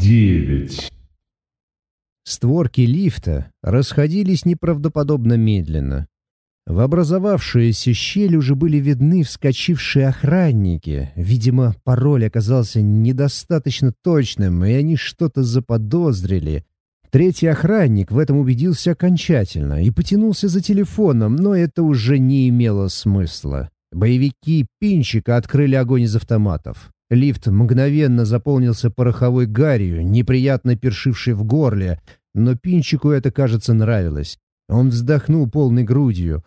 девять. Створки лифта расходились неправдоподобно медленно. В образовавшуюся щель уже были видны вскочившие охранники. Видимо, пароль оказался недостаточно точным, и они что-то заподозрили. Третий охранник в этом убедился окончательно и потянулся за телефоном, но это уже не имело смысла. Боевики Пинчика открыли огонь из автоматов. Лифт мгновенно заполнился пороховой гарью, неприятно першившей в горле, но Пинчику это, кажется, нравилось. Он вздохнул полной грудью.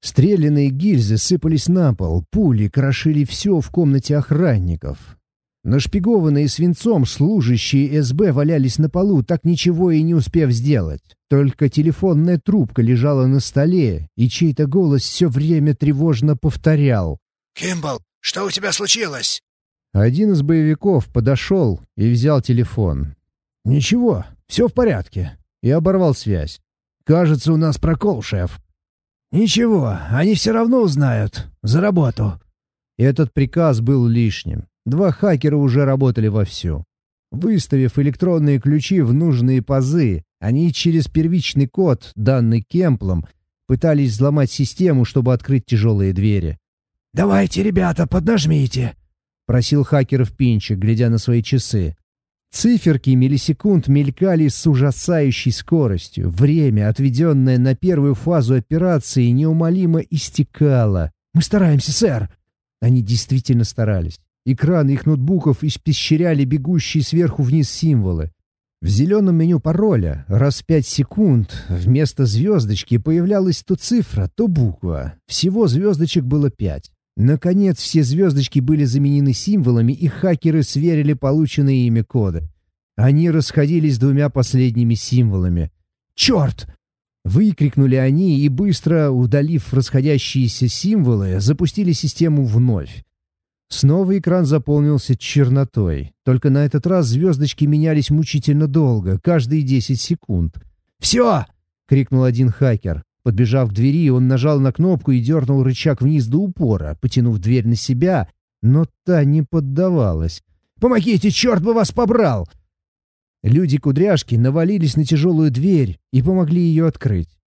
Стрелянные гильзы сыпались на пол, пули крошили все в комнате охранников. Нашпигованные свинцом служащие СБ валялись на полу, так ничего и не успев сделать. Только телефонная трубка лежала на столе, и чей-то голос все время тревожно повторял. «Кимбл, что у тебя случилось?» Один из боевиков подошел и взял телефон. «Ничего, все в порядке». И оборвал связь. «Кажется, у нас прокол, шеф». «Ничего, они все равно узнают. За работу». Этот приказ был лишним. Два хакера уже работали вовсю. Выставив электронные ключи в нужные пазы, они через первичный код, данный Кемплом, пытались взломать систему, чтобы открыть тяжелые двери. «Давайте, ребята, поднажмите!» — просил хакеров Пинчик, глядя на свои часы. Циферки миллисекунд мелькали с ужасающей скоростью. Время, отведенное на первую фазу операции, неумолимо истекало. «Мы стараемся, сэр!» Они действительно старались. Экраны их ноутбуков испещряли бегущие сверху вниз символы. В зеленом меню пароля раз пять секунд вместо звездочки появлялась то цифра, то буква. Всего звездочек было пять. Наконец, все звездочки были заменены символами, и хакеры сверили полученные ими коды. Они расходились двумя последними символами. «Черт!» Выкрикнули они и, быстро удалив расходящиеся символы, запустили систему вновь. Снова экран заполнился чернотой. Только на этот раз звездочки менялись мучительно долго, каждые 10 секунд. «Все!» — крикнул один хакер. Подбежав к двери, он нажал на кнопку и дернул рычаг вниз до упора, потянув дверь на себя, но та не поддавалась. «Помогите, черт бы вас побрал!» Люди-кудряшки навалились на тяжелую дверь и помогли ее открыть.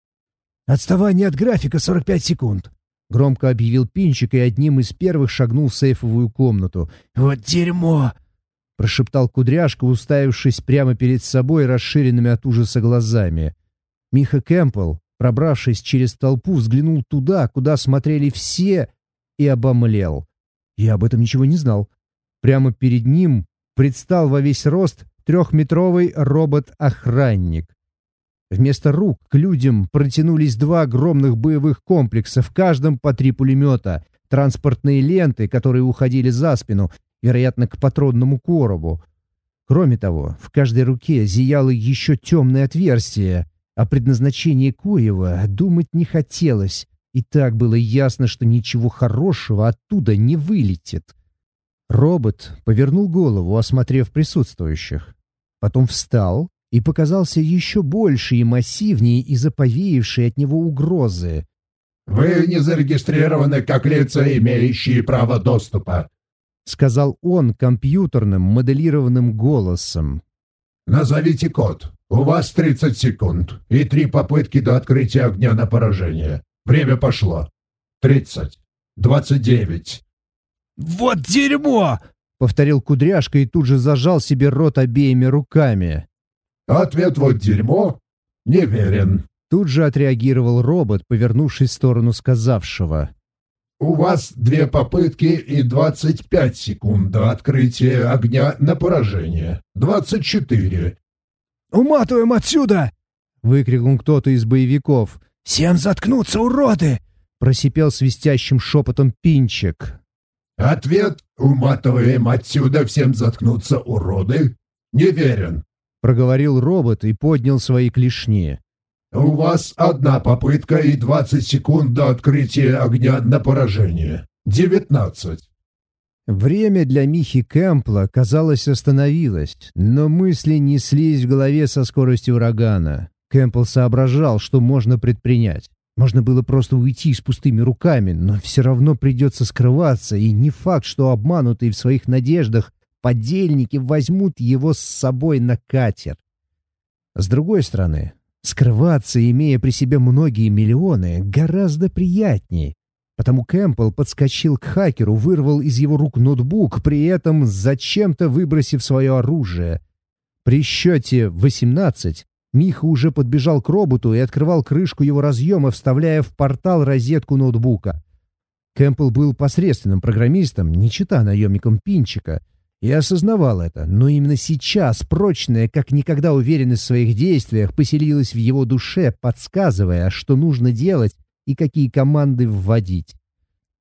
«Отставание от графика 45 секунд», — громко объявил Пинчик и одним из первых шагнул в сейфовую комнату. «Вот дерьмо!» — прошептал кудряшка, уставившись прямо перед собой расширенными от ужаса глазами. Миха Кэмпбелл, пробравшись через толпу, взглянул туда, куда смотрели все, и обомлел. Я об этом ничего не знал. Прямо перед ним предстал во весь рост трехметровый робот-охранник. Вместо рук к людям протянулись два огромных боевых комплекса, в каждом по три пулемета, транспортные ленты, которые уходили за спину, вероятно, к патронному коробу. Кроме того, в каждой руке зияло еще темное отверстие, о предназначении Коева думать не хотелось, и так было ясно, что ничего хорошего оттуда не вылетит. Робот повернул голову, осмотрев присутствующих. Потом встал и показался еще больше и массивнее из-за повеявшей от него угрозы. «Вы не зарегистрированы как лица, имеющие право доступа», — сказал он компьютерным моделированным голосом. «Назовите код. У вас 30 секунд и три попытки до открытия огня на поражение. Время пошло. 30. 29. «Вот дерьмо!» — повторил Кудряшка и тут же зажал себе рот обеими руками. «Ответ вот дерьмо? Не верен». Тут же отреагировал робот, повернувшись в сторону сказавшего. «У вас две попытки и 25 секунд до открытия огня на поражение. 24. «Уматываем отсюда!» — выкрикнул кто-то из боевиков. «Всем заткнуться, уроды!» — просипел свистящим шепотом Пинчик. «Ответ — уматываем отсюда, всем заткнуться, уроды! Не верен!» — проговорил робот и поднял свои клешни. «У вас одна попытка и двадцать секунд до открытия огня на поражение. Девятнадцать». Время для Михи Кэмпла, казалось, остановилось, но мысли неслись в голове со скоростью урагана. Кэмпл соображал, что можно предпринять. Можно было просто уйти с пустыми руками, но все равно придется скрываться, и не факт, что обманутый в своих надеждах подельники возьмут его с собой на катер. С другой стороны, скрываться, имея при себе многие миллионы, гораздо приятнее. Потому Кэмпбелл подскочил к хакеру, вырвал из его рук ноутбук, при этом зачем-то выбросив свое оружие. При счете 18 Миха уже подбежал к роботу и открывал крышку его разъема, вставляя в портал розетку ноутбука. Кэмпбелл был посредственным программистом, не чита наемником Пинчика, и осознавал это, но именно сейчас прочная, как никогда уверенность в своих действиях, поселилась в его душе, подсказывая, что нужно делать и какие команды вводить.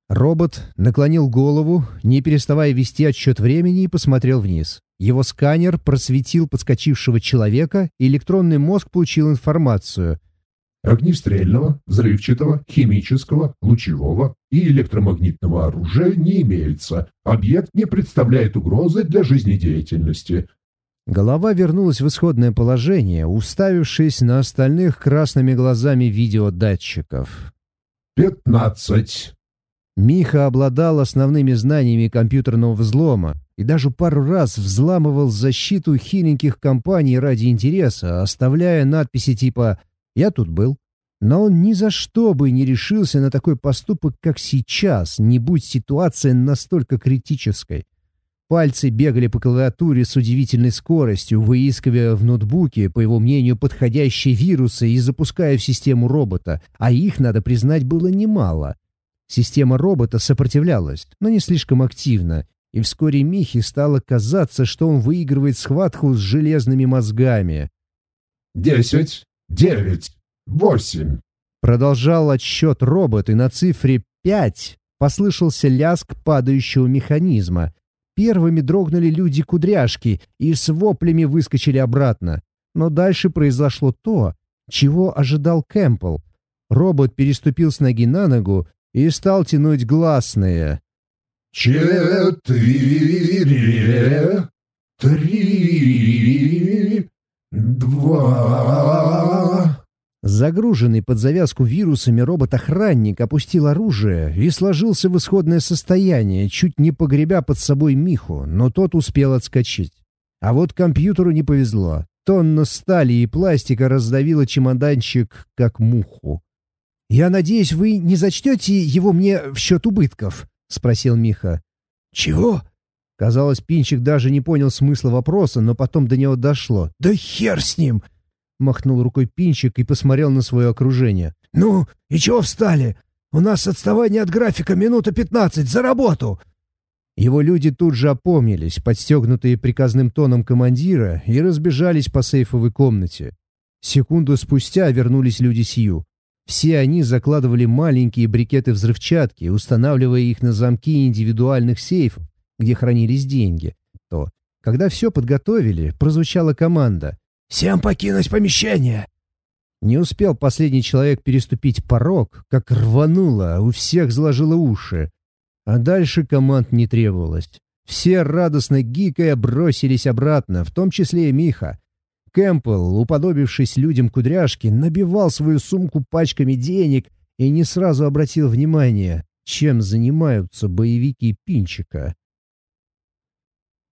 Робот наклонил голову, не переставая вести отсчет времени, и посмотрел вниз. Его сканер просветил подскочившего человека, и электронный мозг получил информацию. Огнестрельного, взрывчатого, химического, лучевого и электромагнитного оружия не имеется. Объект не представляет угрозы для жизнедеятельности. Голова вернулась в исходное положение, уставившись на остальных красными глазами видеодатчиков. «Пятнадцать». Миха обладал основными знаниями компьютерного взлома и даже пару раз взламывал защиту хиленьких компаний ради интереса, оставляя надписи типа «Я тут был». Но он ни за что бы не решился на такой поступок, как сейчас, не будь ситуация настолько критической. Пальцы бегали по клавиатуре с удивительной скоростью, выискивая в ноутбуке, по его мнению, подходящие вирусы и запуская в систему робота, а их, надо признать, было немало. Система робота сопротивлялась, но не слишком активно, и вскоре Михе стало казаться, что он выигрывает схватку с железными мозгами. «Десять, девять, восемь». Продолжал отсчет робот, и на цифре пять послышался лязг падающего механизма. Первыми дрогнули люди-кудряшки и с воплями выскочили обратно. Но дальше произошло то, чего ожидал Кэмпбелл. Робот переступил с ноги на ногу и стал тянуть гласные. «Четыре, три, два...» Загруженный под завязку вирусами робот-охранник опустил оружие и сложился в исходное состояние, чуть не погребя под собой Миху, но тот успел отскочить. А вот компьютеру не повезло. Тонна стали и пластика раздавила чемоданчик, как муху. «Я надеюсь, вы не зачтете его мне в счет убытков?» — спросил Миха. «Чего?» Казалось, Пинчик даже не понял смысла вопроса, но потом до него дошло. «Да хер с ним!» — махнул рукой Пинчик и посмотрел на свое окружение. «Ну, и чего встали? У нас отставание от графика минута пятнадцать. За работу!» Его люди тут же опомнились, подстегнутые приказным тоном командира, и разбежались по сейфовой комнате. Секунду спустя вернулись люди Сью. Все они закладывали маленькие брикеты взрывчатки, устанавливая их на замки индивидуальных сейфов, где хранились деньги. То, когда все подготовили, прозвучала команда. «Всем покинуть помещение!» Не успел последний человек переступить порог, как рвануло, у всех заложило уши. А дальше команд не требовалось. Все радостно гикая бросились обратно, в том числе и Миха. Кэмпбелл, уподобившись людям кудряшки, набивал свою сумку пачками денег и не сразу обратил внимание, чем занимаются боевики Пинчика.